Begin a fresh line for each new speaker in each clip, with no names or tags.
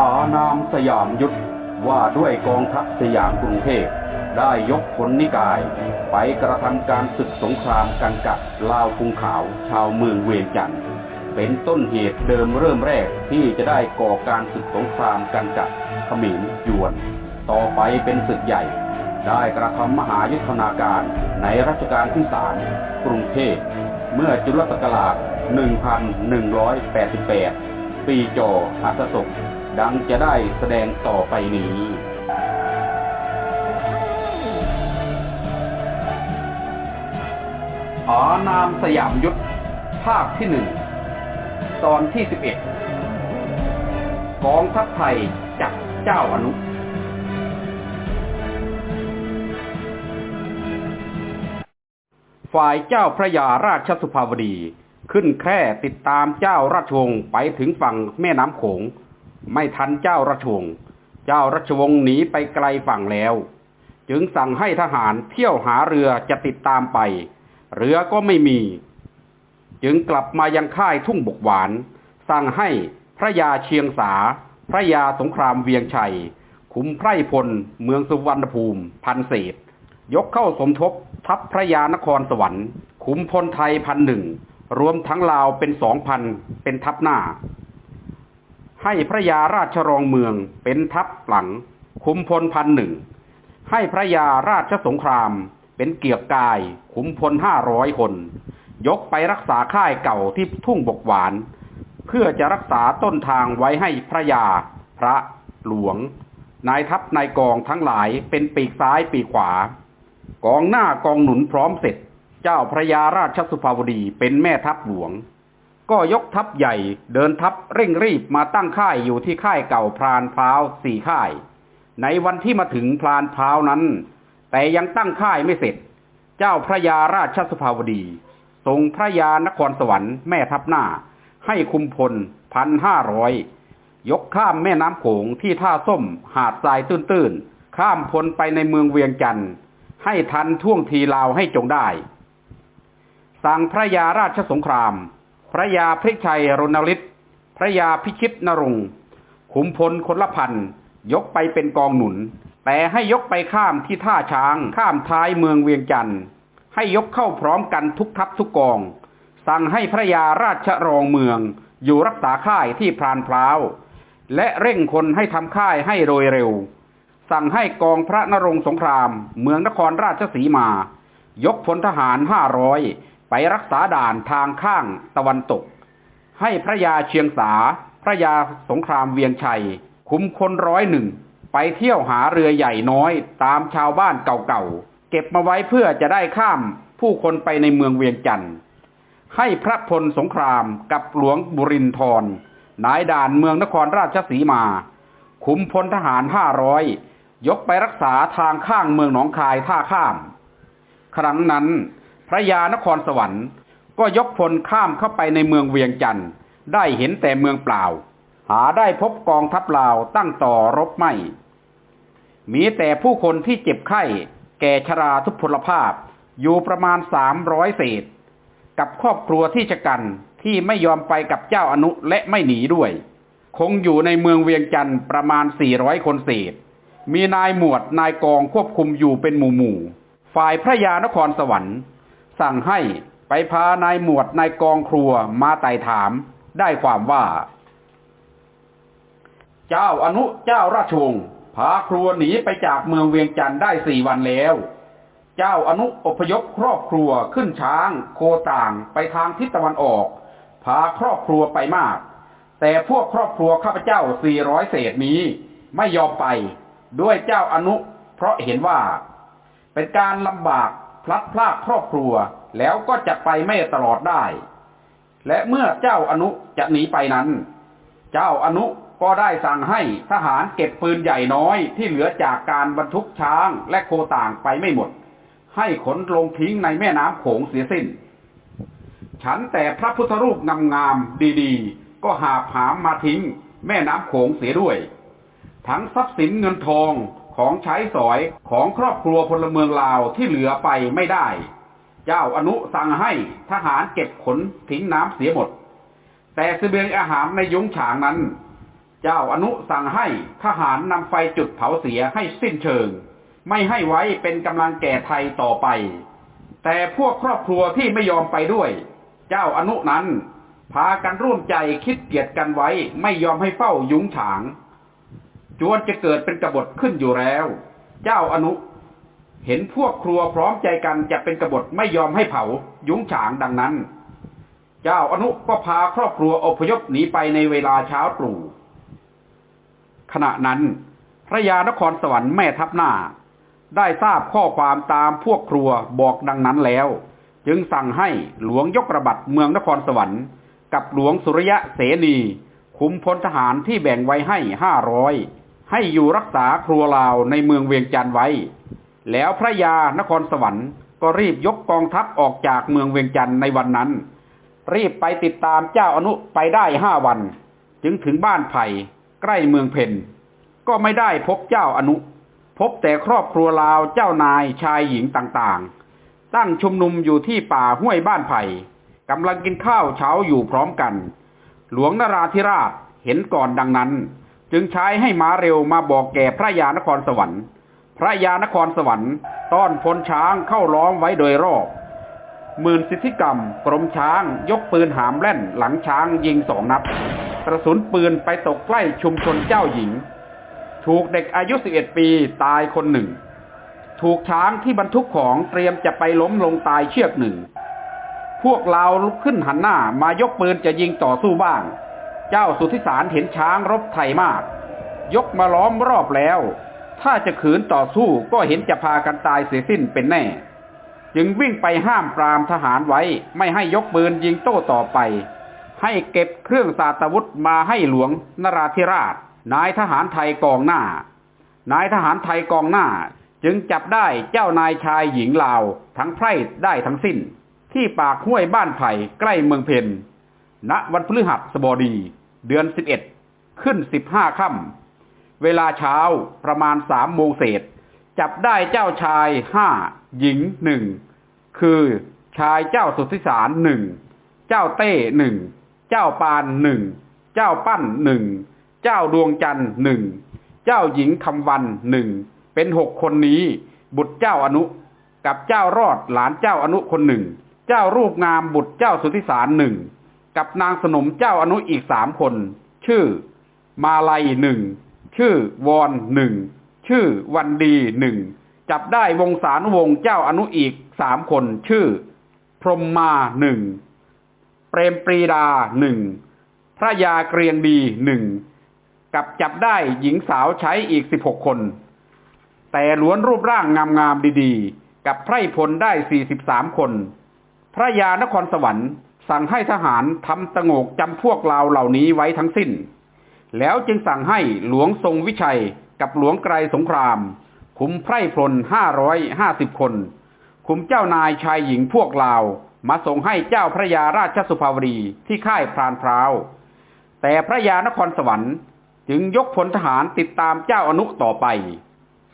อานามสยามยุทธว่าด้วยกองทัพสยามกรุงเทพได้ยกผลนิกาย ไปกระทำการศึกสงครามกันกับลาวกรุงขาว ชาวเมืองเวียงจันทร์เป็นต้นเหตุเดิมเริ่มแรกที่จะได้ก่อการศึกสงครามกันกับเขมรยวน ต่อไปเป็นศึกใหญ่ ได้กระทำมหายุทธนาการในรัชกาลที่สามกรุงเทพเมื่อจุลศักราช 1188 ปีจออัสศก ดังจะได้แสดงต่อไปนี้อานามสยามยุทธภาคที่หนึ่งตอนที่สิบเอ็ดกองทัพไทยจับเจ้าอนุฝ่ายเจ้าพระยาราชสุภาวดี ขึ้นแคร่ติดตามเจ้าราชวงศ์ไปถึงฝั่งแม่น้ำโขง ไม่ทันเจ้าราชวงศ์เจ้าราชวงศ์หนีไปไกลฝั่งแล้ว จึงสั่งให้ทหารเที่ยวหาเรือจะติดตามไป เรือก็ไม่มี จึงกลับมายังค่ายทุ่งบกหวาน สั่งให้พระยาเชียงสา พระยาสงครามเวียงชัย ขุมไพรพล เมืองสุวรรณภูมิ พันเศษ ยกเข้าสมทบทัพพระยานครสวรรค์ ขุมพลไทยพันหนึ่งรวมทั้งลาวเป็นสองพันเป็นทัพหน้า ให้พระยาราชรองเมืองเป็นทัพหลัง ขุมพลพันหนึ่ง ให้พระยาราชสงคราม เป็นเกียรกาย ขุมพลห้าร้อยคน ยกไปรักษาค่ายเก่าที่ทุ่งบกหวาน เพื่อจะรักษาต้นทางไว้ให้พระยา พระหลวง นายทัพนายกองทั้งหลายเป็นปีกซ้ายปีกขวา กองหน้ากองหนุนพร้อมเสร็จ เจ้าพระยาราชสุภาวดีเป็นแม่ทัพหลวง ก็ยกทัพใหญ่เดินทัพเร่งรีบมาตั้งค่ายอยู่ที่ค่ายเก่าพรานพร้าวสี่ค่าย ในวันที่มาถึงพรานพร้าวนั้น แต่ยังตั้งค่ายไม่เสร็จ เจ้าพระยาราชสุภาวดีทรงพระยานครสวรรค์แม่ทัพหน้า ให้คุมพลพันห้าร้อยยกข้ามแม่น้ำโขงที่ท่าส้มหาดทรายตื้นๆ ข้ามพลไปในเมืองเวียงจันทร์ให้ทันท่วงทีลาวให้จงได้ สั่งพระยาราชสงคราม พระยาพริชัยรณฤทธิ์พระยาพิชิตนรงค์ขุมพลคนละพันยกไปเป็นกองหนุน แต่ให้ยกไปข้ามที่ท่าช้าง ข้ามท้ายเมืองเวียงจันทร์ให้ยกเข้าพร้อมกันทุกทัพทุกกอง สั่งให้พระยาราชรองเมือง อยู่รักษาค่ายที่พรานพร้าวและเร่งคนให้ทำค่ายให้โดยเร็ว สั่งให้กองพระนรงสงคราม เมืองนครราชสีมา ยกพลทหารห้าร้อย ไปรักษาด่านทางข้างตะวันตก ให้พระยาเชียงสา พระยาสงครามเวียงชัย คุ้มคนร้อยหนึ่ง ไปเที่ยวหาเรือใหญ่น้อยตามชาวบ้านเก่าๆ เก็บมาไว้เพื่อจะได้ข้ามผู้คนไปในเมืองเวียงจันทร์ให้พระพลสงครามกับหลวงบุรินทรนายด่านเมืองนครราชสีมาคุมพลทหารห้าร้อยยกไปรักษาทางข้างเมืองหนองคายท่าข้าม ครั้งนั้น พระยานครสวรรค์ ก็ยกพลข้ามเข้าไปในเมืองเวียงจันทร์ได้เห็นแต่เมืองเปล่า หาได้พบกองทัพลาวตั้งต่อรบไม่ มีแต่ผู้คนที่เจ็บไข้ แก่ชราทุพพลภาพอยู่ประมาณสามร้อยเศษ กับครอบครัวที่ชะกันที่ไม่ยอมไปกับเจ้าอนุและไม่หนีด้วย คงอยู่ในเมืองเวียงจันทร์ประมาณสี่ร้อยคนเศษ มีนายหมวดนายกองควบคุมอยู่เป็นหมู่หมู่ฝ่ายพระยานครสวรรค์ สั่งให้ไปพานายหมวดนายกองครัวมาไต่ถามได้ความว่า เจ้าอนุเจ้าราชวงศ์พาครัวหนีไปจากเมืองเวียงจันทร์ได้สี่วันแล้ว เจ้าอนุอพยพครอบครัวขึ้นช้าง โคต่างไปทางทิศตะวันออก พาครอบครัวไปมาก แต่พวกครอบครัวข้าพเจ้าสี่ร้อยเศษนี้ไม่ยอมไปด้วยเจ้าอนุ เพราะเห็นว่า เป็นการลำบากพลัดพรากครอบครัว แล้วก็จะไปไม่ตลอดได้ และเมื่อเจ้าอนุจะหนีไปนั้น เจ้าอนุก็ได้สั่งให้ทหารเก็บปืนใหญ่น้อยที่เหลือจากการบรรทุกช้างและโคต่างไปไม่หมด ให้ขนลงทิ้งในแม่น้ำโขงเสียสิ้น ฉันแต่พระพุทธรูปงามๆดีๆ ก็หาผามมาทิ้งแม่น้ำโขงเสียด้วย ทั้งทรัพย์สินเงินทองของใช้สอยของครอบครัวพลเมืองลาวที่เหลือไปไม่ได้ เจ้าอนุสั่งให้ทหารเก็บขนทิ้งน้ำเสียหมด แต่เสบียงอาหารในยุ้งฉางนั้น เจ้าอนุสั่งให้ทหารนำไฟจุดเผาเสียให้สิ้นเชิง ไม่ให้ไว้เป็นกำลังแก่ไทยต่อไป แต่พวกครอบครัวที่ไม่ยอมไปด้วย เจ้าอนุนั้น พากันร่วมใจคิดเกียดกันไว้ไม่ยอมให้เฝ้ายุงฉางจวนจะเกิดเป็นกบฏขึ้นอยู่แล้ว เจ้าอนุ เห็นพวกครัวพร้อมใจกันจะเป็นกบฏไม่ยอมให้เผา ยุงฉางดังนั้น เจ้าอนุก็พาครอบครัวอพยพหนีไปในเวลาเช้าตรู่ขณะนั้นพระยานครสวรรค์แม่ทัพหน้า ได้ทราบข้อความตามพวกครัวบอกดังนั้นแล้ว จึงสั่งให้หลวงยกระบัดเมืองนครสวรรค์ กับหลวงสุริยะเสนีคุมพลทหารที่แบ่งไว้ให้ห้าร้อยให้อยู่รักษาครัวลาวในเมืองเวียงจันทร์ไว้ แล้วพระยานครสวรรค์ก็รีบยกกองทัพออกจากเมืองเวียงจันทร์ในวันนั้น รีบไปติดตามเจ้าอนุไปได้ห้าวัน จึงถึงบ้านไผ่ใกล้เมืองเพนก็ไม่ได้พบเจ้าอนุ พบแต่ครอบครัวลาวเจ้านายชายหญิงต่างๆ ตั้งชุมนุมอยู่ที่ป่าห้วยบ้านไผ่กำลังกินข้าวเช้าอยู่พร้อมกัน หลวงนราธิราชเห็นก่อนดังนั้น จึงใช้ให้ม้าเร็วมาบอกแก่พระยานครสวรรค์ พระยานครสวรรค์ต้อนพลช้างเข้าล้อมไว้โดยรอบหมื่นสิทธิกรรม กรมช้างยกปืนหามแล่นหลังช้างยิงสองนัดกระสุนปืนไปตกใกล้ชุมชนเจ้าหญิง ถูกเด็กอายุ 11 ปีตายคนหนึ่ง ถูกช้างที่บรรทุกของเตรียมจะไปล้มลงตายเชือกหนึ่ง พวกเราลุกขึ้นหันหน้ามายกปืนจะยิงต่อสู้บ้าง เจ้าสุทธิสารเห็นช้างรบไทยมาก ยกมาล้อมรอบแล้ว ถ้าจะขืนต่อสู้ก็เห็นจะพากันตายเสียสิ้นเป็นแน่ จึงวิ่งไปห้ามปรามทหารไว้ ไม่ให้ยกปืนยิงโต้ต่อไป ให้เก็บเครื่องสาตวุธมาให้หลวงนราธิราช นายทหารไทยกองหน้า นายทหารไทยกองหน้า จึงจับได้เจ้านายชายหญิงลาว ทั้งไพร่ได้ทั้งสิ้น ที่ปากห้วยบ้านไผ่ใกล้เมืองเพนณวันพฤหัสบดี เดือนสิบเอ็ดขึ้นสิบห้าค่ำ เวลาเช้าประมาณสามโมงเศษ จับได้เจ้าชายห้าหญิงหนึ่งคือชายเจ้าสุทธิสารหนึ่งเจ้าเต้หนึ่งเจ้าปานหนึ่งเจ้าปั้นหนึ่งเจ้าดวงจันทร์หนึ่งเจ้าหญิงคำวันหนึ่งเป็นหกคนนี้ บุตรเจ้าอนุ กับเจ้ารอดหลานเจ้าอนุคนหนึ่ง เจ้ารูปงามบุตรเจ้าสุทธิสารหนึ่งกับนางสนมเจ้าอนุอีกสามคน ชื่อ มาลัยหนึ่ง ชื่อวอนหนึ่งชื่อวันดีหนึ่งจับได้วงสารวงเจ้าอนุอีกสามคน ชื่อ พรมมาหนึ่งเปรมปรีดาหนึ่งพระยาเกรียงดีหนึ่งกับจับได้หญิงสาวใช้อีกสิบหกคน แต่ล้วนรูปร่างงามๆดีๆ กับไพร่พลได้สี่สิบสามคน พระยานครสวรรค์สั่งให้ทหารทำตะโงกจำพวกลาวเหล่านี้ไว้ทั้งสิ้น แล้วจึงสั่งให้หลวงทรงวิชัยกับหลวงไกรสงคราม คุมไพร่พลห้าร้อยห้าสิบคน คุมเจ้านายชายหญิงพวกลาว มาส่งให้เจ้าพระยาราชสุภาวดีที่ค่ายพรานพร้าว แต่พระยานครสวรรค์จึงยกพลทหารติดตามเจ้าอนุต่อไป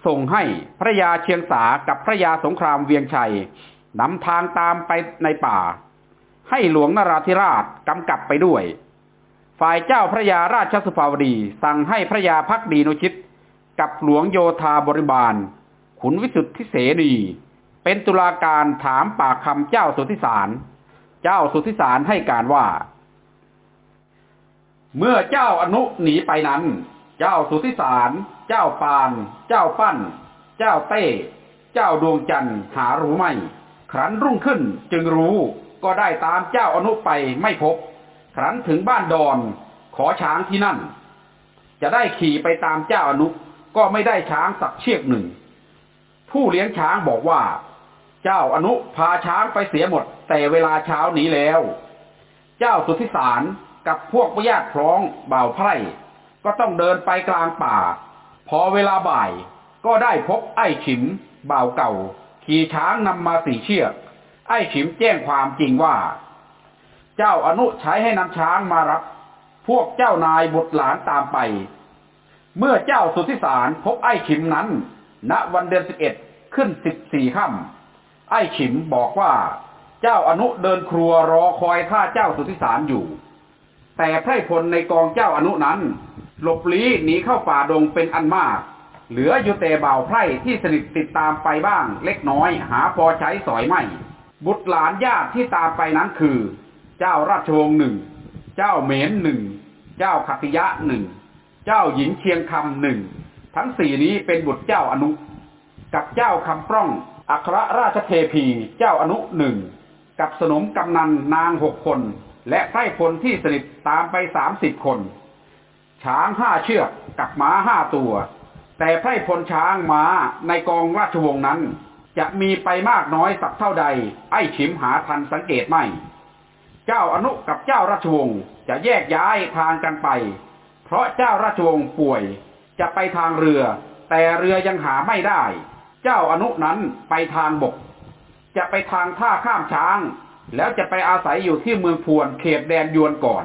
ส่งให้พระยาเชียงสากับพระยาสงครามเวียงชัยนำทางตามไปในป่า ให้หลวงนราธิราชกำกับไปด้วย ฝ่ายเจ้าพระยาราชสุภาวดี สั่งให้พระยาพักดีนุชิต กับหลวงโยธาบริบาล ขุนวิสุทธิเสนี เป็นตุลาการถามปากคำเจ้าสุทธิสาร เจ้าสุทธิสารให้การว่า เมื่อเจ้าอนุหนีไปนั้น เจ้าสุทธิสาร เจ้าปาน เจ้าปั้น เจ้าเต้ เจ้าดวงจันทร์หารู้ไม่ ครั้นรุ่งขึ้นจึงรู้ก็ได้ตามเจ้าอนุไปไม่พบ ครั้นถึงบ้านดอนขอช้างที่นั่น จะได้ขี่ไปตามเจ้าอนุก็ไม่ได้ช้างสักเชือกหนึ่ง ผู้เลี้ยงช้างบอกว่า เจ้าอนุพาช้างไปเสียหมด แต่เวลาเช้านี้แล้ว เจ้าสุทธิสารกับพวกญาติพร้องบ่าวไพร่ก็ต้องเดินไปกลางป่า พอเวลาบ่ายก็ได้พบไอ้ฉิมบ่าวเก่า ขี่ช้างนำมาสี่เชือก ไอ้ฉิมแจ้งความจริงว่า เจ้าอนุใช้ให้นำช้างมารับ พวกเจ้านายบุตรหลานตามไป เมื่อเจ้าสุทธิสารพบไอ้ฉิมนั้น ณวันเดือนสิบเอ็ดขึ้นสิบสี่ค่ำไอ้ฉิมบอกว่า เจ้าอนุเดินครัวรอคอยท่าเจ้าสุทธิสารอยู่ แต่ไพร่พลในกองเจ้าอนุนั้น หลบลี้หนีเข้าป่าดงเป็นอันมากเหลืออยู่แต่บ่าวไพร่ที่สนิทติดตามไปบ้าง เล็กน้อยหาพอใช้สอยไม่ บุตรหลานญาติที่ตามไปนั้นคือ เจ้าราชวงศ์หนึ่ง เจ้าเหมนหนึ่ง เจ้าขัติยะหนึ่ง เจ้าหญิงเชียงคำหนึ่ง ทั้งสี่นี้เป็นบุตรเจ้าอนุ กับเจ้าคำปร่อง อัครราชเทพี เจ้าอนุหนึ่ง กับสนมกำนันนางหกคน และไพร่พลที่สนิทตามไปสามสิบคน ช้างห้าเชือกกับม้าห้าตัว แต่ไพร่พลช้างม้าในกองราชวงศ์นั้นจะมีไปมากน้อยสักเท่าใด ไอ้ฉิมหาทันสังเกตไม่ เจ้าอนุกับเจ้าราชวงศ์จะแยกย้ายทางกันไป เพราะเจ้าราชวงศ์ป่วยจะไปทางเรือ แต่เรือยังหาไม่ได้ เจ้าอนุนั้นไปทางบก จะไปทางท่าข้ามช้าง แล้วจะไปอาศัยอยู่ที่เมืองพวนเขตแดนยวนก่อน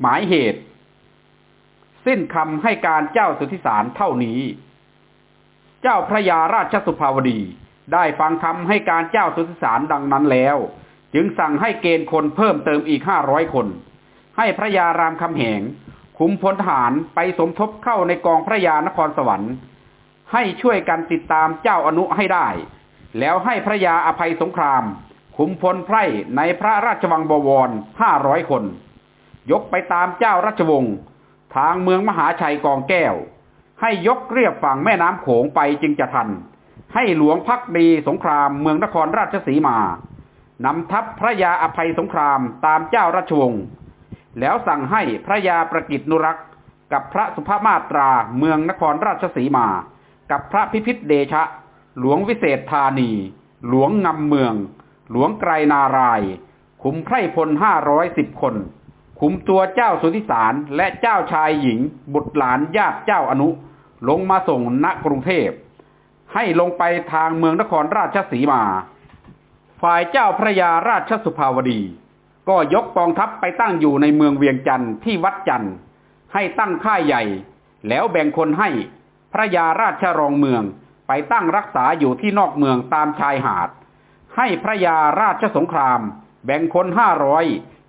หมายเหตุ สิ้นคำให้การเจ้าสุทธิสารเท่านี้ เจ้าพระยาราชสุภาวดี ได้ฟังคำให้การเจ้าสุสารดังนั้นแล้ว จึงสั่งให้เกณฑ์คนเพิ่มเติมอีกห้าร้อยคน ให้พระยารามคำแหงคุมพลทหารไปสมทบเข้าในกองพระยานครสวรรค์ ให้ช่วยกันติดตามเจ้าอนุให้ได้ แล้วให้พระยาอภัยสงครามคุมพลไพร่ในพระราชวังบวรห้าร้อยคน ยกไปตามเจ้าราชวงศ์ทางเมืองมหาชัยกองแก้ว ให้ยกเรียบฝั่งแม่น้ำโขงไปจึงจะทัน ให้หลวงพักดีสงครามเมืองนครราชสีมานำทัพพระยาอภัยสงครามตามเจ้าราชวงศ์แล้วสั่งให้พระยาประกิตนุรักษ์กับพระสุภามาตราเมืองนครราชสีมา กับพระพิพิธเดชะ หลวงวิเศษธานี หลวงงำเมือง หลวงไกรนารายคุมไพรพลห้าร้อยสิบคนคุมตัวเจ้าสุธิสารและเจ้าชายหญิง บุตรหลานญาติเจ้าอนุ ลงมาส่งณกรุงเทพ ให้ลงไปทางเมืองนครราชสีมา ฝ่ายเจ้าพระยาราชสุภาวดี ก็ยกกองทัพไปตั้งอยู่ในเมืองเวียงจันทร์ที่วัดจันทร์ให้ตั้งค่ายใหญ่ แล้วแบ่งคนให้พระยาราชรองเมืองไปตั้งรักษาอยู่ที่นอกเมืองตามชายหาด ให้พระยาราชสงคราม แบ่งคนห้าร้อย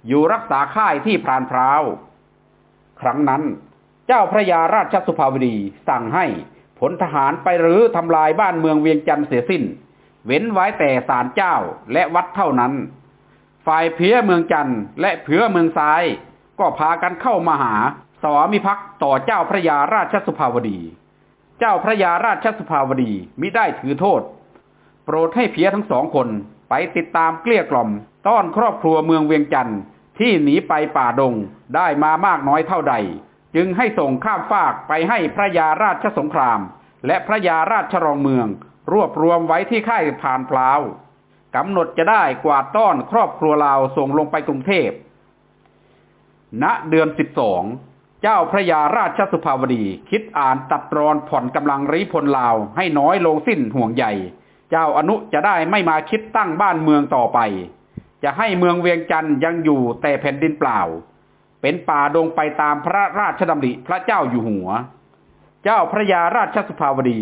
อยู่รักษาค่ายที่พรานพร้าว ครั้งนั้น เจ้าพระยาราชสุภาวดีสั่งให้ ผลทหารไปรื้อทำลายบ้านเมืองเวียงจันทร์เสียสิ้น เว้นไว้แต่ศาลเจ้าและวัดเท่านั้น ฝ่ายเพียเมืองจันทร์และเผือเมืองซ้าย ก็พากันเข้ามาหาสวามิภักดิ์ต่อเจ้าพระยาราชสุภาวดี เจ้าพระยาราชสุภาวดีมิได้ถือโทษ โปรดให้เพียทั้งสองคนไปติดตามเกลี้ยกล่อม ต้อนครอบครัวเมืองเวียงจันทร์ที่หนีไปป่าดงได้มามากน้อยเท่าใด จึงให้ส่งข้ามฟากไปให้พระยาราชสงคราม และพระยาราชรองเมือง รวบรวมไว้ที่ค่ายผ่านพลาวกำหนดจะได้กวาดต้อนครอบครัวลาวส่งลงไปกรุงเทพ ณเดือนสิบสองเจ้าพระยาราชสุภาวดี คิดอ่านตัดรอนผ่อนกำลังรีพลลาวให้น้อยลงสิ้นห่วงใหญ่ เจ้าอนุจะได้ไม่มาคิดตั้งบ้านเมืองต่อไป จะให้เมืองเวียงจันทร์ยังอยู่แต่แผ่นดินเปล่า เป็นป่าดงไปตามพระราชดำริพระเจ้าอยู่หัว เจ้าพระยาราชสุภาวดี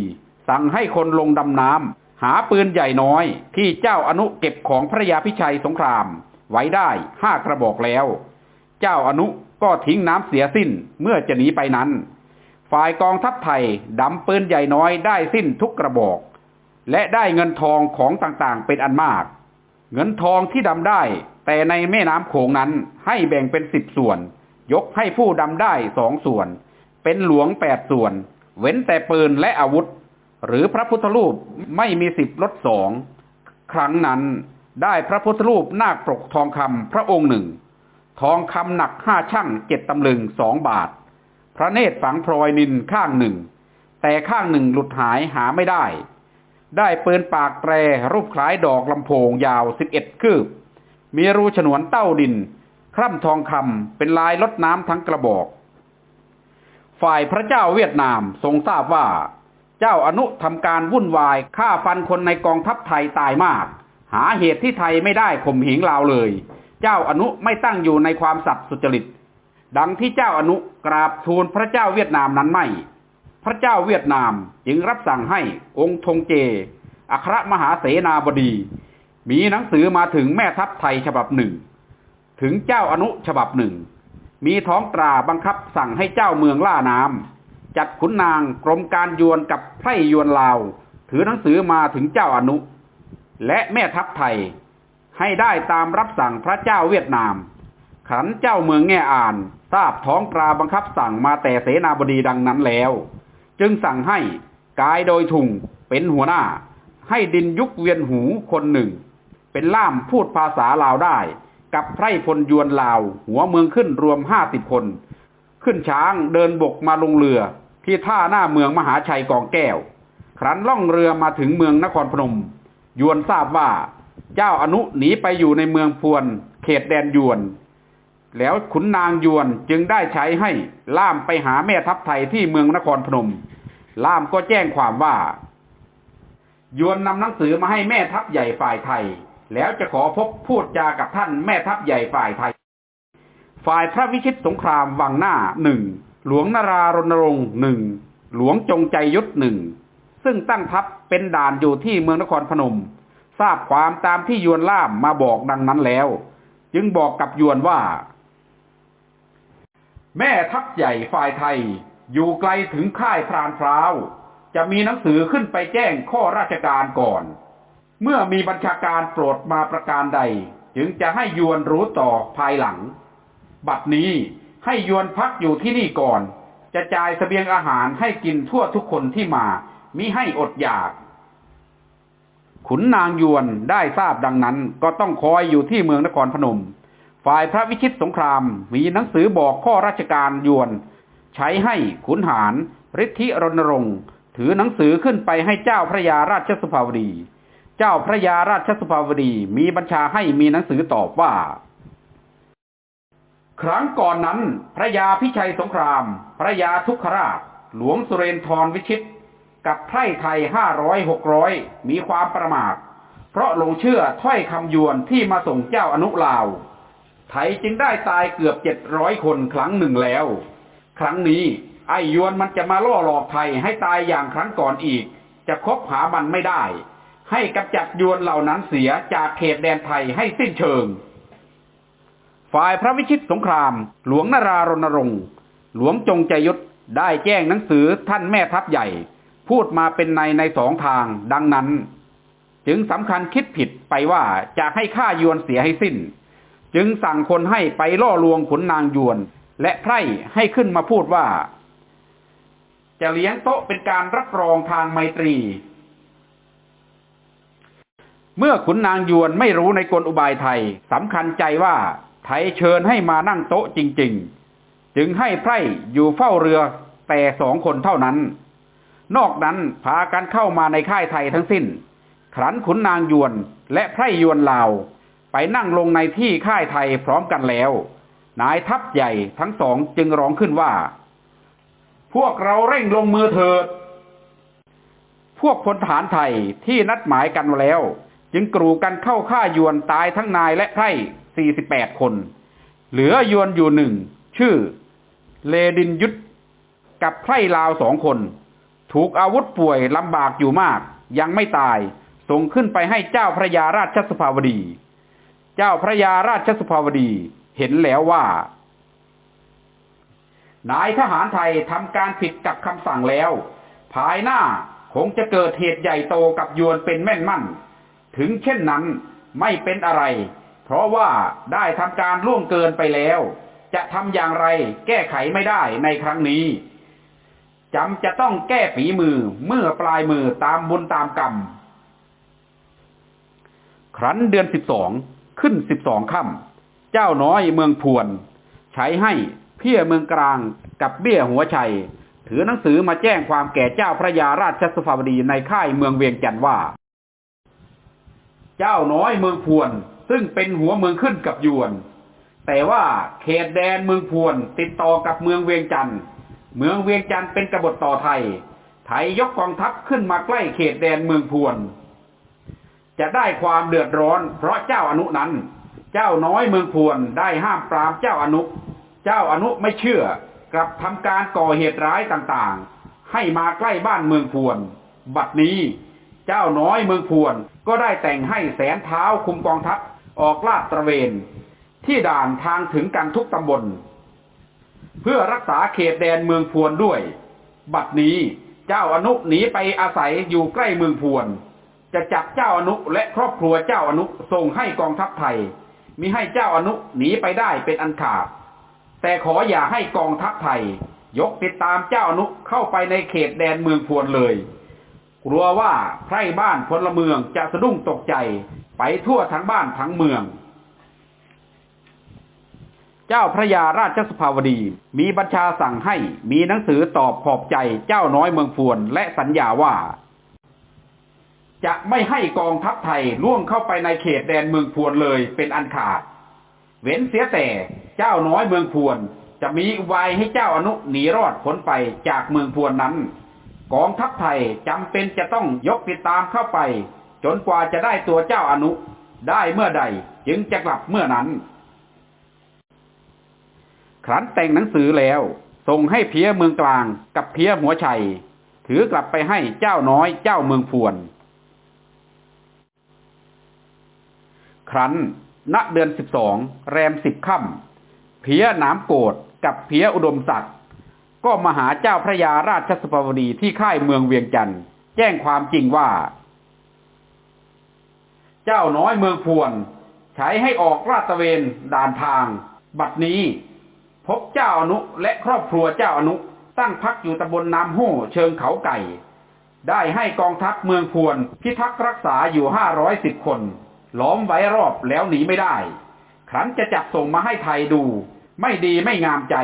สั่งให้คนลงดำน้ำหาปืนใหญ่น้อย ที่เจ้าอนุเก็บของพระยาพิชัยสงคราม ไว้ได้ห้ากระบอกแล้ว เจ้าอนุก็ทิ้งน้ำเสียสิ้นเมื่อจะหนีไปนั้น ฝ่ายกองทัพไทยดำปืนใหญ่น้อยได้สิ้นทุกกระบอก และได้เงินทองของต่างๆเป็นอันมาก เงินทองที่ดำได้ แต่ในแม่น้ำโขงนั้นให้แบ่งเป็นสิบส่วน ยกให้ผู้ดำได้สองส่วน เป็นหลวงแปดส่วน เว้นแต่ปืนและอาวุธ หรือพระพุทธรูปไม่มีสิบลดสองครั้งนั้นได้พระพุทธรูปนาคปกทองคำพระองค์หนึ่ง ทองคำหนักห้าช่างเจ็ดตำลึงสองบาท พระเนตรฝังพลอยนินข้างหนึ่ง แต่ข้างหนึ่งหลุดหายหาไม่ได้ ได้ปืนปากแตรรูปคล้ายดอกลำโพงยาวสิบเอ็ดคืบ มีรูฉนวนเต้าดิน คร่ำทองคำเป็นลายลดน้ำทั้งกระบอก ฝ่ายพระเจ้าเวียดนามทรงทราบว่า เจ้าอนุทำการวุ่นวายฆ่าฟันคนในกองทัพไทยตายมาก หาเหตุที่ไทยไม่ได้ข่มเหงลาวเลย เจ้าอนุไม่ตั้งอยู่ในความสัตย์สุจริต ดังที่เจ้าอนุกราบทูลพระเจ้าเวียดนามนั้นไม่ พระเจ้าเวียดนามจึงรับสั่งให้องค์ธงเจ อัครมหาเสนาบดี มีหนังสือมาถึงแม่ทัพไทยฉบับหนึ่ง ถึงเจ้าอนุฉบับหนึ่ง มีท้องตราบังคับสั่งให้เจ้าเมืองล่าน้ำจัดขุนนางกรมการยวนกับไพร่ยวนลาว ถือหนังสือมาถึงเจ้าอนุ และแม่ทัพไทย ให้ได้ตามรับสั่งพระเจ้าเวียดนาม ขันเจ้าเมืองแง่อ่านทราบท้องตราบังคับสั่งมาแต่เสนาบดีดังนั้นแล้ว จึงสั่งให้กายโดยทุงเป็นหัวหน้า ให้ดินยุกเวียนหูคนหนึ่ง เป็นล่ามพูดภาษาลาวได้ กับไพร่พลยวนลาว หัวเมืองขึ้นรวมห้าสิบคน ขึ้นช้างเดินบกมาลงเรือ ที่ท่าหน้าเมืองมหาชัยกองแก้ว ครั้นล่องเรือมาถึงเมืองนครพนม ยวนทราบว่า เจ้าอนุหนีไปอยู่ในเมืองพวน เขตแดนยวน แล้วขุนนางยวนจึงได้ใช้ให้ล่ามไปหาแม่ทัพไทยที่เมืองนครพนม ล่ามก็แจ้งความว่ายวนนำหนังสือมาให้แม่ทัพใหญ่ฝ่ายไทย แล้วจะขอพบพูดจากับท่านแม่ทัพใหญ่ฝ่ายไทย ฝ่ายพระวิชิตสงครามวังหน้าหนึ่งหลวงนารารณรงค์หนึ่งหลวงจงใจยุทธหนึ่งซึ่งตั้งทัพเป็นด่านอยู่ที่เมืองนครพนม ทราบความตามที่ยวนล่ามมาบอกดังนั้นแล้ว จึงบอกกับยวนว่า แม่ทัพใหญ่ฝ่ายไทย อยู่ไกลถึงค่ายพรานพร้าว จะมีหนังสือขึ้นไปแจ้งข้อราชการก่อน เมื่อมีบัญชาการโปรดมาประการใด จึงจะให้ยวนรู้ต่อภายหลัง บัดนี้ให้ยวนพักอยู่ที่นี่ก่อน จะจ่ายเสบียงอาหารให้กินทั่วทุกคนที่มามิให้อดอยาก ขุนนางยวนได้ทราบดังนั้น ก็ต้องคอยอยู่ที่เมืองนครพนม ฝ่ายพระวิชิตสงครามมีหนังสือบอกข้อราชการยวน ใช้ให้ขุนหารฤทธิรณรงค์ ถือหนังสือขึ้นไปให้เจ้าพระยาราชสุภาวดี เจ้าพระยาราชสุภาวดีมีบัญชาให้มีหนังสือตอบว่า ครั้งก่อนนั้น พระยาพิชัยสงคราม พระยาทุกขราช หลวงสุเรนทรวิชิต กับไพร่ไทยห้าร้อยหกร้อยมีความประมาทเพราะหลงเชื่อถ้อยคำยวนที่มาส่งเจ้าอนุลาว ไทยจึงได้ตายเกือบเจ็ดร้อยคนครั้งหนึ่งแล้ว ครั้งนี้ไอ้ยวนมันจะมาล่อหลอกไทยให้ตายอย่างครั้งก่อนอีก จะคบหามันไม่ได้ ให้กำจัดยวนเหล่านั้นเสียจากเขตแดนไทยให้สิ้นเชิง ฝ่ายพระวิชิตสงคราม หลวงนารารณรงค์ หลวงจงใจยุทธได้แจ้งหนังสือท่านแม่ทัพใหญ่ พูดมาเป็นในในสองทางดังนั้น จึงสำคัญคิดผิดไปว่าจะให้ฆ่ายวนเสียให้สิ้น จึงสั่งคนให้ไปล่อลวงขุนนางยวน และไพร่ให้ขึ้นมาพูดว่า จะเลี้ยงโต๊ะเป็นการรับรองทางไมตรี เมื่อขุนนางยวนไม่รู้ในกลอุบายไทยสำคัญใจว่าไทยเชิญให้มานั่งโต๊ะจริง ๆ จึงให้ไพร่อยู่เฝ้าเรือแต่สองคนเท่านั้น นอกนั้นพากันเข้ามาในค่ายไทยทั้งสิ้นขรันขุนนางยวนและไพร่ยวนลาว ไปนั่งลงในที่ค่ายไทยพร้อมกันแล้ว นายทัพใหญ่ทั้งสองจึงร้องขึ้นว่า พวกเราเร่งลงมือเถิด พวกพลทหารไทยที่นัดหมายกันแล้ว จึงกรูกันเข้าฆ่ายวนตายทั้งนายและไพร่สี่สิบแปดคน เหลือยวนอยู่หนึ่งชื่อ เลดินยุทธกับไพร่ลาวสองคน ถูกอาวุธป่วยลำบากอยู่มาก ยังไม่ตาย ส่งขึ้นไปให้เจ้าพระยาราชสุภาวดี เจ้าพระยาราชสุภาวดีเห็นแล้วว่า นายทหารไทยทำการผิดกับคำสั่งแล้ว ภายหน้าคงจะเกิดเหตุใหญ่โตกับยวนเป็นแม่นมั่น ถึงเช่นนั้นไม่เป็นอะไร เพราะว่าได้ทำการล่วงเกินไปแล้ว จะทำอย่างไรแก้ไขไม่ได้ในครั้งนี้จำจะต้องแก้ฝีมือเมื่อปลายมือตามบุญตามกรรม ครั้นเดือนสิบสองขึ้นสิบสองค่ำเจ้าน้อยเมืองพวน ใช้ให้เพี่ยเมืองกลางกับเบี้ยหัวชัย ถือหนังสือมาแจ้งความแก่เจ้าพระยาราชสุภาบดีในค่ายเมืองเวียงจันทร์ว่า เจ้าน้อยเมืองพวน ซึ่งเป็นหัวเมืองขึ้นกับยวน แต่ว่าเขตแดนเมืองพวน ติดต่อกับเมืองเวียงจันทร์เมืองเวียงจันทร์เป็นกบฏต่อไทย ไทยยกกองทัพขึ้นมาใกล้เขตแดนเมืองพวน จะได้ความเดือดร้อน เพราะเจ้าอนุนั้น เจ้าน้อยเมืองพวนได้ห้ามปรามเจ้าอนุ เจ้าอนุไม่เชื่อกลับทำการก่อเหตุร้ายต่างๆ ให้มาใกล้บ้านเมืองพวน บัดนี้ เจ้าน้อยเมืองพวนก็ได้แต่งให้แสนเท้าคุมกองทัพออกลาดตระเวนทที่ด่านทางถึงกันทุกตำบล เพื่อรักษาเขตแดนเมืองพวนด้วย บัดนี้เจ้าอนุหนีไปอาศัยอยู่ใกล้เมืองพวน จะจับเจ้าอนุและครอบครัวเจ้าอนุส่งให้กองทัพไทยมิให้เจ้าอนุหนีไปได้เป็นอันขาด แต่ขออย่าให้กองทัพไทย ยกติดตามเจ้าอนุเข้าไปในเขตแดนเมืองพวนเลย กลัวว่าไพร่บ้านพลเมืองจะสะดุ้งตกใจไปทั่วทั้งบ้านทั้งเมือง เจ้าพระยาราชสภาวดีมีบัญชาสั่งให้มีหนังสือตอบขอบใจเจ้าน้อยเมืองพวนและสัญญาว่า จะไม่ให้กองทัพไทยล่วงเข้าไปในเขตแดนเมืองพวนเลยเป็นอันขาด เว้นเสียแต่เจ้าน้อยเมืองพวนจะมีอุบายให้เจ้าอนุหนีรอดพ้นไปจากเมืองพวนนั้น กองทัพไทยจำเป็นจะต้องยกติดตามเข้าไป จนกว่าจะได้ตัวเจ้าอนุได้เมื่อใดจึงจะกลับเมื่อนั้น ครั้นแต่งหนังสือแล้ว ส่งให้เพียเมืองกลางกับเพียหัวชัย ถือกลับไปให้เจ้าน้อยเจ้าเมืองพวน ครั้นณเดือนสิบสองแรมสิบค่ำเพียหนามโกดกับเพียอุดมศักดิ์ ก็มาหาเจ้าพระยาราชสปาวดีที่ค่ายเมืองเวียงจันทร์แจ้งความจริงว่า เจ้าน้อยเมืองพวน ใช้ให้ออกราตเวนด่านทาง บัดนี้ พบเจ้าอนุและครอบครัวเจ้าอนุตั้งพักอยู่ตำบลน้ำโห่เชิงเขาไก่ ได้ให้กองทัพเมืองพวนพิทักษ์รักษาอยู่ห้าร้อยสิบคนล้อมไว้รอบแล้วหนีไม่ได้ครั้นจะจับส่งมาให้ไทยดู ไม่ดีไม่งามใจ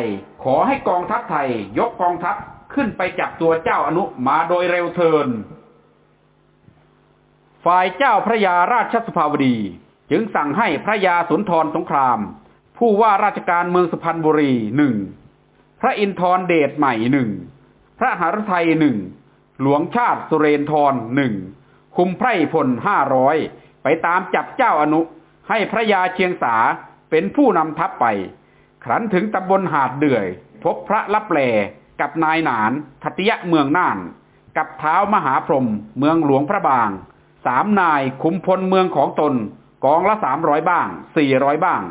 ขอให้กองทัพไทย ยกกองทัพขึ้นไปจับตัวเจ้าอนุมาโดยเร็วเทิน ฝ่ายเจ้าพระยาราชสภาวดี จึงสั่งให้พระยาสุนทรสงคราม ผู้ว่าราชการเมืองสุพรรณบุรีหนึ่งพระอินทรเดชใหม่หนึ่งพระหฤทัยหนึ่งหลวงชาติสุเรนทรหนึ่งคุมไพร่พลห้าร้อยไปตามจับเจ้าอนุ ให้พระยาเชียงสาเป็นผู้นำทัพไป ครั้นถึงตำบลหาดเดือย พบพระลับแลกับนายหนานทัตยะเมืองน่าน กับเท้ามหาพรหมเมืองหลวงพระบาง สามนายคุมพลเมืองของตน กองละสามร้อยบ้างสี่ร้อยบ้าง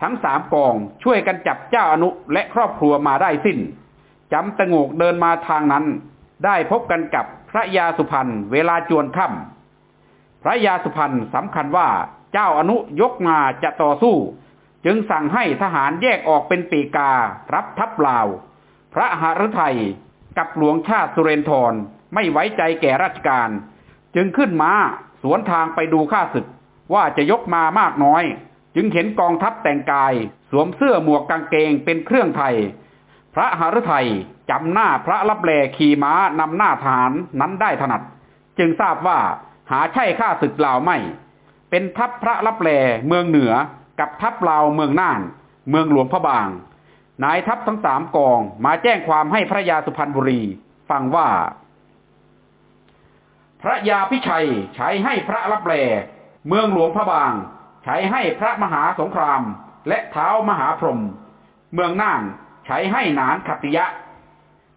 ทั้งสามกองช่วยกันจับเจ้าอนุและครอบครัวมาได้สิ้นจำตะโงกเดินมาทางนั้น ได้พบกันกับพระยาสุพรรณเวลาจวนค่ำพระยาสุพรรณสำคัญว่าเจ้าอนุยกมาจะต่อสู้ จึงสั่งให้ทหารแยกออกเป็นปีกา รับทัพลาว พระหฤทัยกับหลวงชาติสุเรนทรไม่ไว้ใจแก่ราชการ จึงขึ้นมาสวนทางไปดูข้าศึก ว่าจะยกมามากน้อย จึงเห็นกองทัพแต่งกาย สวมเสื้อหมวกกางเกงเป็นเครื่องไทย พระหฤทัยจำหน้าพระลับแลขี่ม้านำหน้าทหารนั้นได้ถนัด จึงทราบว่าหาใช่ข้าศึกลาวไม่ เป็นทัพพระลับแลเมืองเหนือ กับทัพลาวเมืองน่าน เมืองหลวงพระบาง นายทัพทั้งสามกองมาแจ้งความให้พระยาสุพรรณบุรี ฟังว่า พระยาพิชัยใช้ให้พระลับแลเมืองหลวงพระบาง ใช้ให้พระมหาสงคราม และเท้ามหาพรหมเมืองน่านใช้ให้หนานขัตติยะ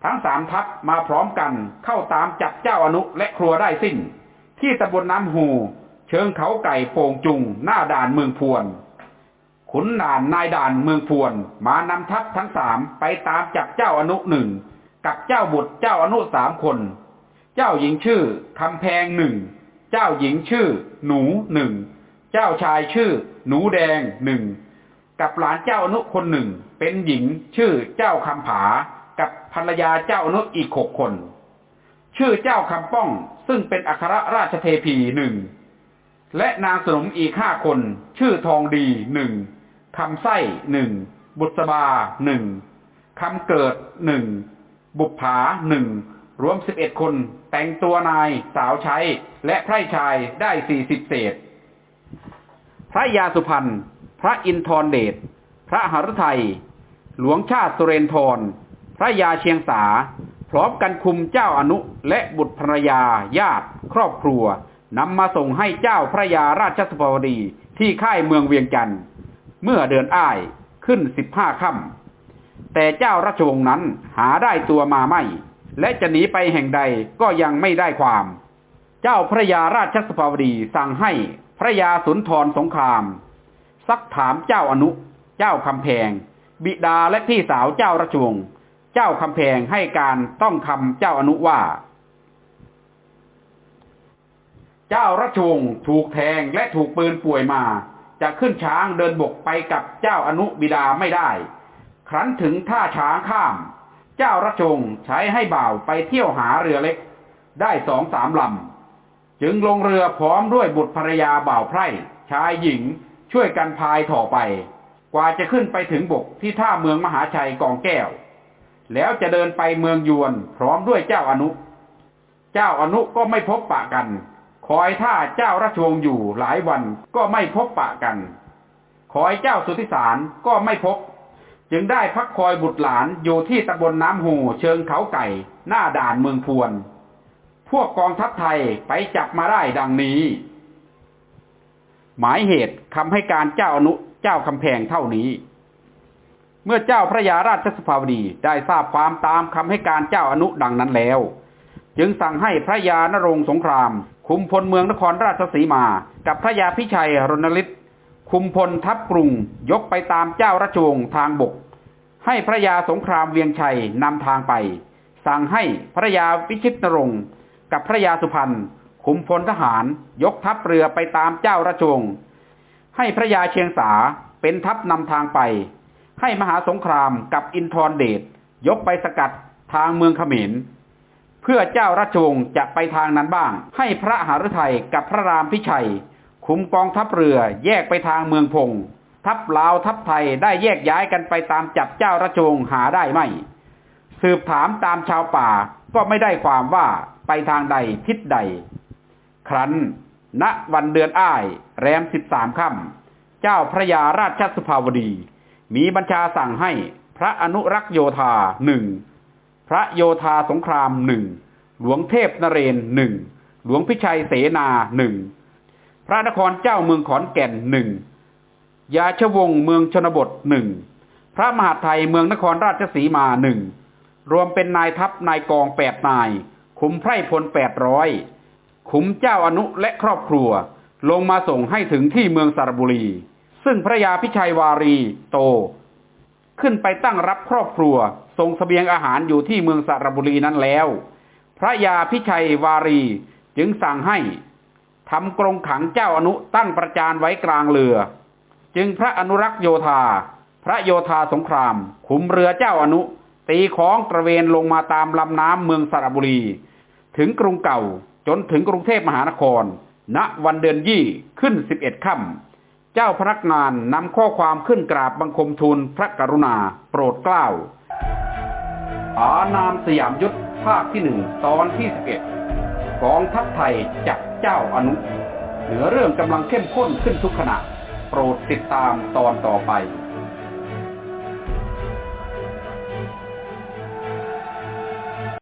ทั้งสามทัพมาพร้อมกันเข้าตามจับเจ้าอนุและครัวได้สิ้น ที่ตำบลน้ำหูเชิงเขาไก่โป่งจุงหน้าด่านเมืองพวน ขุนด่านนายด่านเมืองพวน มานำทัพทั้งสามไปตามจับเจ้าอนุหนึ่งกับเจ้าบุตรเจ้าอนุสามคน เจ้าหญิงชื่อคำแพงหนึ่งเจ้าหญิงชื่อ หนูหนึ่งเจ้าชายชื่อ หนูแดงหนึ่งกับหลานเจ้าอนุคนหนึ่งเป็นหญิงชื่อเจ้าคำผา กับภรรยาเจ้าอนุอีกหกคน ชื่อเจ้าคำป้องซึ่งเป็นอัครราชเทพีหนึ่งและนางสนมอีกห้าคน ชื่อทองดีหนึ่ง คำไส้หนึ่งบุษบาหนึ่งคำเกิดหนึ่งบุปผาหนึ่งรวมสิบเอ็ดคนแต่งตัวนายสาวใช้และไพร่ชายได้สี่สิบเศษ พระยาสุพรรณพระอินทรเดชพระหฤทัย หลวงชาติสุเรนทร พระยาเชียงสา พร้อมกันคุมเจ้าอนุและบุตรภรรยาญาติครอบครัวนำมาส่งให้เจ้าพระยาราชสภวดีที่ค่ายเมืองเวียงจันทร์ เมื่อเดือนอ้ายขึ้นสิบห้าค่ำแต่เจ้าราชวงศ์นั้นหาได้ตัวมาไม่ และจะหนีไปแห่งใดก็ยังไม่ได้ความ เจ้าพระยาราชสภาวดีสั่งให้พระยาสุนทรสงคราม ซักถามเจ้าอนุ เจ้าคำแพง บิดาและพี่สาวเจ้าราชวงศ์เจ้าคำแพงให้การต้องคำเจ้าอนุว่า เจ้าราชวงศ์ถูกแทงและถูกปืนป่วยมา จะขึ้นช้างเดินบกไปกับเจ้าอนุบิดาไม่ได้ ครั้นถึงท่าช้างข้าม เจ้าราชงใช้ให้บ่าวไปเที่ยวหาเรือเล็ก ได้สองสามลำ จึงลงเรือพร้อมด้วยบุตรภรรยาบ่าวไพร่ชายหญิงช่วยกันพายถ่อไป กว่าจะขึ้นไปถึงบกที่ท่าเมืองมหาชัยกองแก้ว แล้วจะเดินไปเมืองยวนพร้อมด้วยเจ้าอนุ เจ้าอนุก็ไม่พบปะกัน คอยท่าเจ้าราชวงศ์อยู่หลายวันก็ไม่พบปะกัน คอยเจ้าสุทธิสารก็ไม่พบ จึงได้พักคอยบุตรหลานอยู่ที่ตำบลน้ำหูเชิงเขาไก่ หน้าด่านเมืองพวน พวกกองทัพไทยไปจับมาได้ดังนี้ หมายเหตุคำให้การเจ้าอนุเจ้าคำแพงเท่านี้ เมื่อเจ้าพระยาราชสภาวดีได้ทราบความตามคำให้การเจ้าอนุดังนั้นแล้ว จึงสั่งให้พระยานรงสงคราม คุมพลเมืองนครราชสีมา กับพระยาพิชัยรณฤทธิ์คุมพลทัพกรุงยกไปตามเจ้าราชวงศ์ทางบก ให้พระยาสงครามเวียงชัยนำทางไป สั่งให้พระยาวิชิตนรงค์กับพระยาสุพรรณคุมพลทหารยกทัพเรือไปตามเจ้าราชวงศ์ให้พระยาเชียงสาเป็นทัพนำทางไป ให้มหาสงครามกับอินทรเดชยกไปสกัดทางเมืองเขมร เพื่อเจ้าราชวงศ์จะไปทางนั้นบ้าง ให้พระหฤทัยกับพระรามพิชัย คุมกองทัพเรือแยกไปทางเมืองพง ทัพลาวทัพไทยได้แยกย้ายกันไปตามจับเจ้าราชวงศ์หาได้ไม่ สืบถามตามชาวป่าก็ไม่ได้ความว่าไปทางใดทิศใด ครั้น ณวันเดือนอ้าย แรมสิบสามค่ำเจ้าพระยาราชสุภาวดี มีบัญชาสั่งให้พระอนุรักษ์โยธาหนึ่ง พระโยธาสงครามหนึ่งหลวงเทพนเรนหนึ่งหลวงพิชัยเสนาหนึ่งพระนครเจ้าเมืองขอนแก่นหนึ่งยาชวงเมืองชนบทหนึ่งพระมหาไทยเมืองนครราชสีมาหนึ่งรวมเป็นนายทัพนายกองแปดนายคุมไพรพลแปดร้อยขุมเจ้าอนุและครอบครัว ลงมาส่งให้ถึงที่เมืองสระบุรี ซึ่งพระยาพิชัยวารีโต ขึ้นไปตั้งรับครอบครัวส่งสเสบียงอาหารอยู่ที่เมืองสระบุรีนั้นแล้ว พระยาพิชัยวารีจึงสั่งให้ทำกรงขังเจ้าอนุตั้งประจานไว้กลางเรือ จึงพระอนุรักษ์โยธา พระโยธาสงคราม ขุมเรือเจ้าอนุ ตีของตระเวนลงมาตามลำน้ำเมืองสระบุรี ถึงกรุงเก่าจนถึงกรุงเทพมหานคร ณวันเดือนยี่ขึ้นสิบเอ็ดค่ำ เจ้าพนักงานนำข้อความขึ้นกราบบังคมทูลพระกรุณาโปรดเกล้า อานามสยามยุทธภาคที่หนึ่งตอนที่สิบเอ็ดกองทัพไทยจับเจ้าอนุ เหนือเรื่องกำลังเข้มข้นขึ้นทุกขณะ โปรดติดตามตอนต่อไป